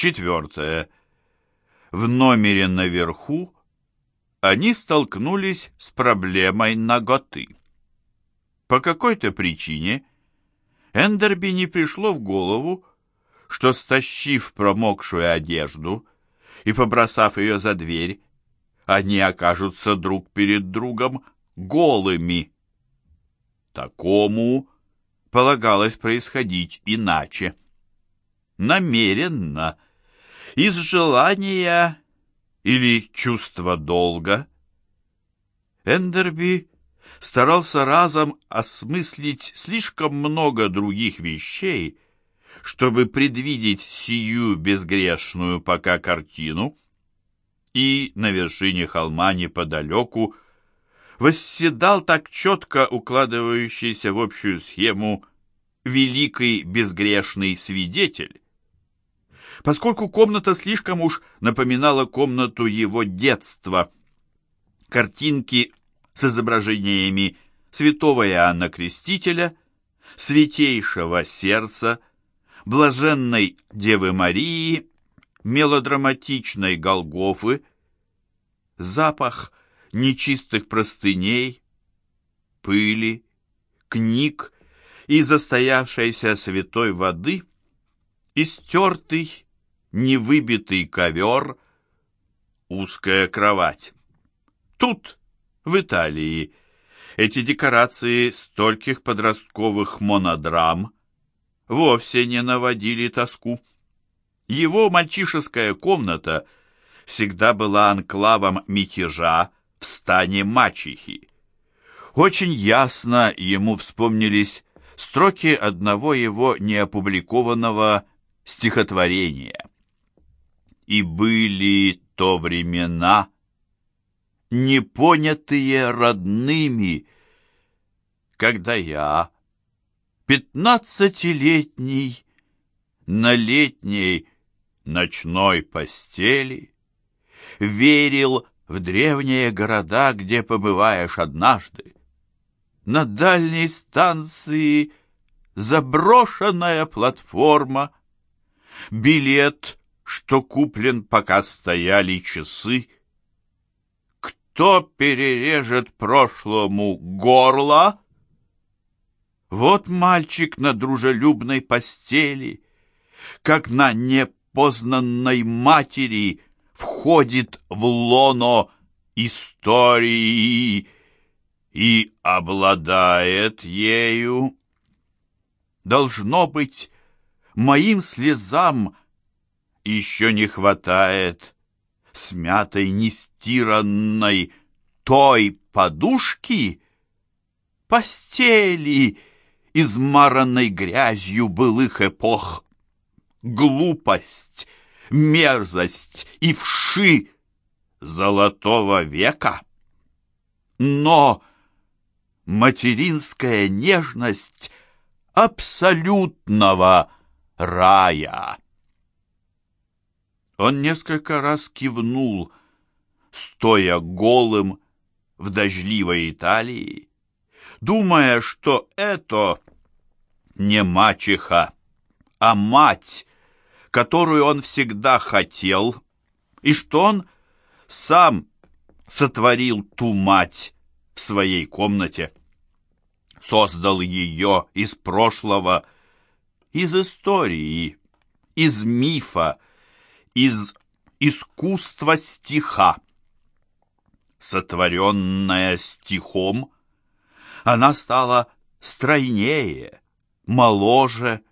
Четвертое. В номере наверху они столкнулись с проблемой наготы. По какой-то причине Эндерби не пришло в голову, что, стащив промокшую одежду и побросав ее за дверь, они окажутся друг перед другом голыми. Такому полагалось происходить иначе. Намеренно, из желания или чувства долга. Эндерби старался разом осмыслить слишком много других вещей, чтобы предвидеть сию безгрешную пока картину, и на вершине холма неподалеку восседал так четко укладывающийся в общую схему великий безгрешный свидетель. Поскольку комната слишком уж напоминала комнату его детства, картинки с изображениями святого Иоанна Крестителя, святейшего сердца, блаженной Девы Марии, мелодраматичной Голгофы, запах нечистых простыней, пыли, книг и застоявшейся святой воды, истертый, невыбитый ковер, узкая кровать. Тут в Италии. Эти декорации стольких подростковых монодрам вовсе не наводили тоску. Его мальчишеская комната всегда была анклавом мятежа в стане мачехи. Очень ясно ему вспомнились строки одного его неопубликованного стихотворения. «И были то времена, непонятые родными, когда я, пятнадцатилетний, на летней ночной постели, верил в древние города, где побываешь однажды. На дальней станции заброшенная платформа, билет, что куплен, пока стояли часы, кто перережет прошлому горло? Вот мальчик на дружелюбной постели, как на непознанной матери, входит в лоно истории и обладает ею. Должно быть, моим слезам еще не хватает смятой, нестиранной той подушки, постели, измаранной грязью былых эпох, глупость, мерзость и вши золотого века. Но материнская нежность абсолютного рая. Он несколько раз кивнул, стоя голым в дождливой Италии, думая, что это не мачеха, а мать, которую он всегда хотел, и что он сам сотворил ту мать в своей комнате, создал ее из прошлого, из истории, из мифа, из искусства стиха. Сотворенная стихом, она стала стройнее, моложе,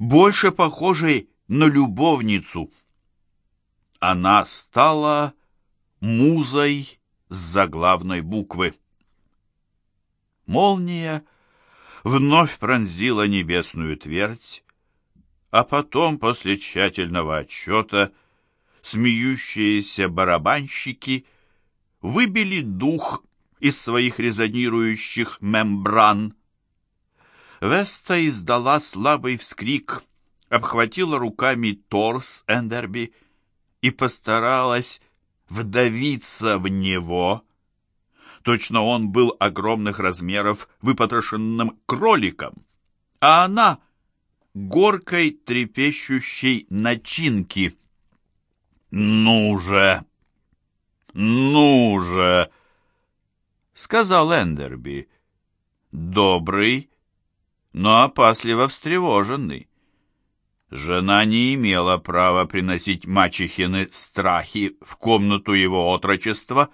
больше похожей на любовницу. Она стала музой с заглавной буквы. Молния вновь пронзила небесную твердь, а потом, после тщательного отчета, смеющиеся барабанщики выбили дух из своих резонирующих мембран. Веста издала слабый вскрик, обхватила руками торс Эндерби и постаралась вдавиться в него. Точно он был огромных размеров выпотрошенным кроликом, а она горкой трепещущей начинки. «Ну же! Ну же!» — сказал Эндерби. Добрый, но опасливо встревоженный. Жена не имела права приносить мачехины страхи в комнату его отрочества.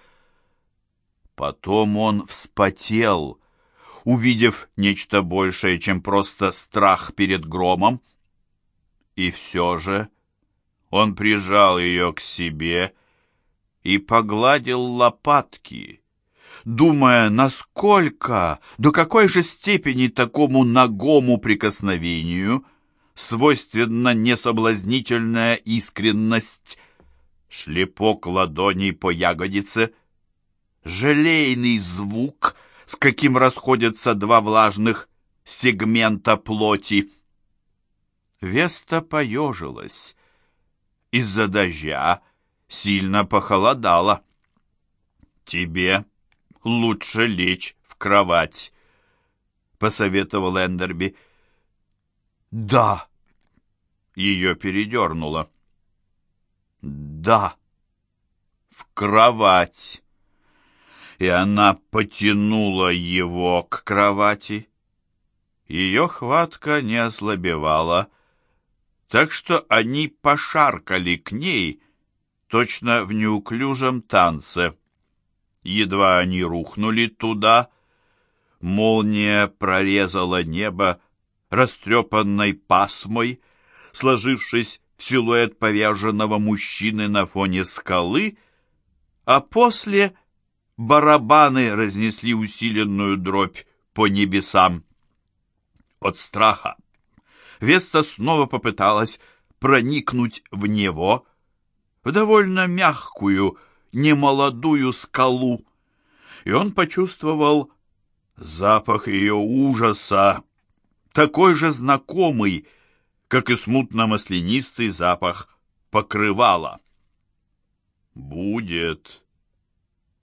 Потом он вспотел, увидев нечто большее, чем просто страх перед громом. И все же он прижал ее к себе и погладил лопатки, думая, насколько, до какой же степени такому нагому прикосновению — свойственна несоблазнительная искренность, шлепок ладоней по ягодице, желейный звук, с каким расходятся два влажных сегмента плоти. Веста поежилась. Из-за дождя сильно похолодало. «Тебе лучше лечь в кровать», — посоветовал Эндерби. «Да!» Ее передернуло. «Да!» «В кровать!» И она потянула его к кровати. Ее хватка не ослабевала, так что они пошаркали к ней, точно в неуклюжем танце. Едва они рухнули туда, молния прорезала небо, растрепанной пасмой, сложившись в силуэт поверженного мужчины на фоне скалы, а после барабаны разнесли усиленную дробь по небесам. От страха Веста снова попыталась проникнуть в него, в довольно мягкую, немолодую скалу, и он почувствовал запах ее ужаса такой же знакомый, как и смутно-маслянистый запах покрывала. «Будет,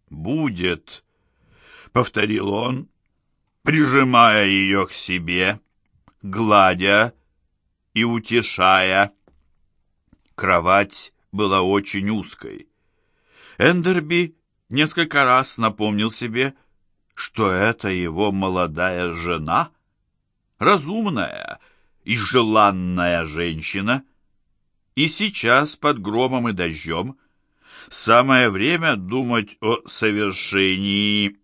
будет», — повторил он, прижимая ее к себе, гладя и утешая. Кровать была очень узкой. Эндерби несколько раз напомнил себе, что это его молодая жена — разумная и желанная женщина, и сейчас под громом и дождем самое время думать о совершении,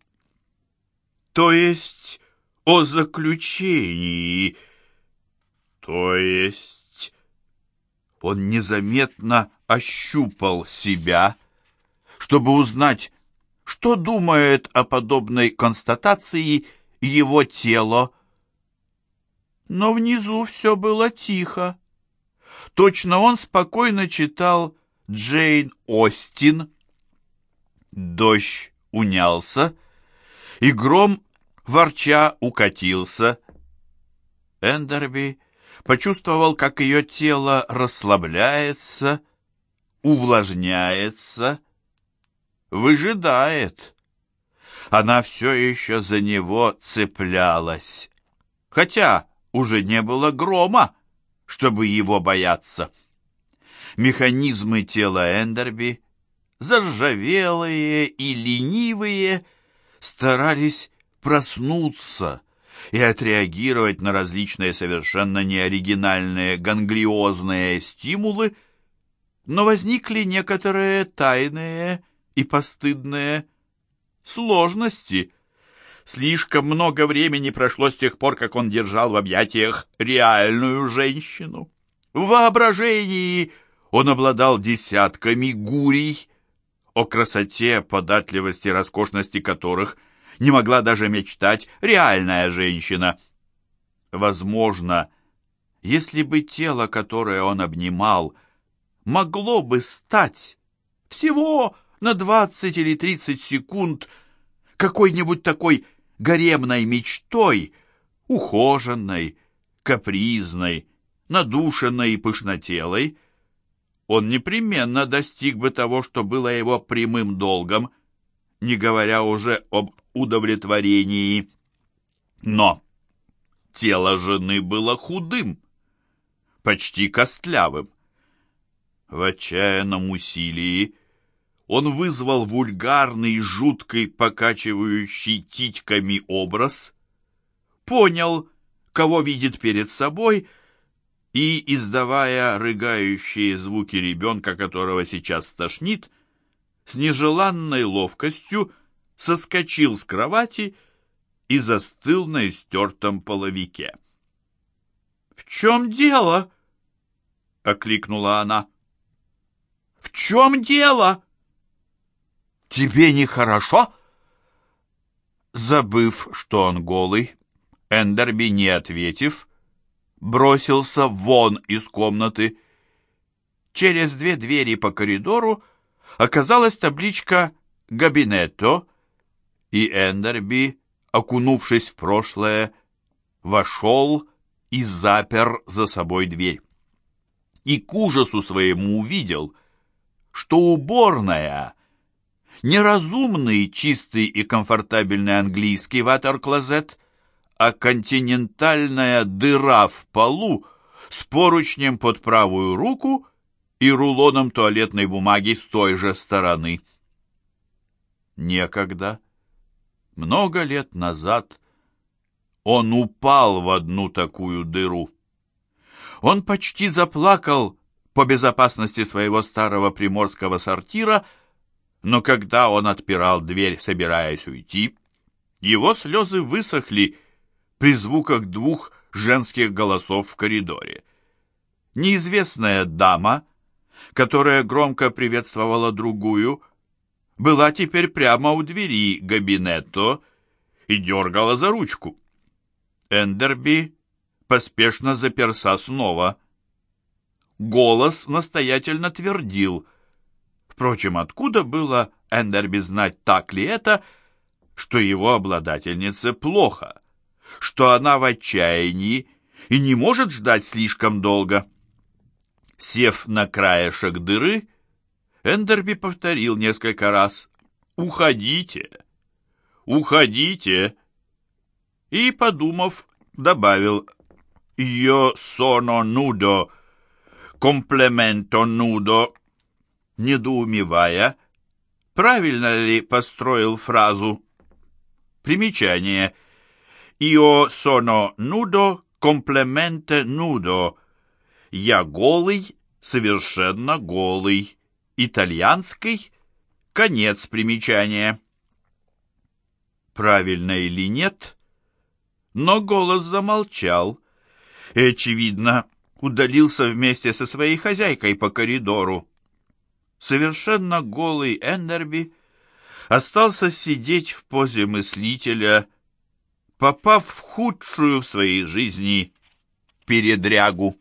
то есть о заключении, то есть он незаметно ощупал себя, чтобы узнать, что думает о подобной констатации его тело, но внизу все было тихо. Точно он спокойно читал Джейн Остин. Дождь унялся, и гром, ворча, укатился. Эндерби почувствовал, как ее тело расслабляется, увлажняется, выжидает. Она все еще за него цеплялась. Хотя уже не было грома, чтобы его бояться. Механизмы тела Эндерби, заржавелые и ленивые, старались проснуться и отреагировать на различные совершенно неоригинальные ганглиозные стимулы, но возникли некоторые тайные и постыдные сложности, Слишком много времени прошло с тех пор, как он держал в объятиях реальную женщину. В воображении он обладал десятками гурий, о красоте, податливости, роскошности которых не могла даже мечтать реальная женщина. Возможно, если бы тело, которое он обнимал, могло бы стать всего на двадцать или тридцать секунд какой-нибудь такой гаремной мечтой, ухоженной, капризной, надушенной и пышнотелой, он непременно достиг бы того, что было его прямым долгом, не говоря уже об удовлетворении. Но тело жены было худым, почти костлявым. В отчаянном усилии он вызвал вульгарный, жуткий, покачивающий титьками образ, понял, кого видит перед собой, и, издавая рыгающие звуки ребенка, которого сейчас стошнит, с нежеланной ловкостью соскочил с кровати и застыл на истертом половике. «В чем дело?» — окликнула она. «В чем дело?» «Тебе нехорошо?» Забыв, что он голый, Эндерби, не ответив, бросился вон из комнаты. Через две двери по коридору оказалась табличка «Габинетто», и Эндерби, окунувшись в прошлое, вошел и запер за собой дверь. И к ужасу своему увидел, что уборная, неразумный, чистый и комфортабельный английский ватер-клозет, а континентальная дыра в полу с поручнем под правую руку и рулоном туалетной бумаги с той же стороны. Некогда, много лет назад, он упал в одну такую дыру. Он почти заплакал по безопасности своего старого приморского сортира, но когда он отпирал дверь, собираясь уйти, его слезы высохли при звуках двух женских голосов в коридоре. Неизвестная дама, которая громко приветствовала другую, была теперь прямо у двери габинетто и дергала за ручку. Эндерби поспешно заперся снова. Голос настоятельно твердил. Впрочем, откуда было Эндерби знать, так ли это, что его обладательнице плохо, что она в отчаянии и не может ждать слишком долго? Сев на краешек дыры, Эндерби повторил несколько раз «Уходите! Уходите!» и, подумав, добавил «Io sono nudo, complemento nudo», недоумевая, правильно ли построил фразу. Примечание. «Io sono nudo, complemente nudo». «Я голый, совершенно голый». Итальянский. Конец примечания. Правильно или нет? Но голос замолчал и, очевидно, удалился вместе со своей хозяйкой по коридору. Совершенно голый Эндерби остался сидеть в позе мыслителя, попав в худшую в своей жизни передрягу.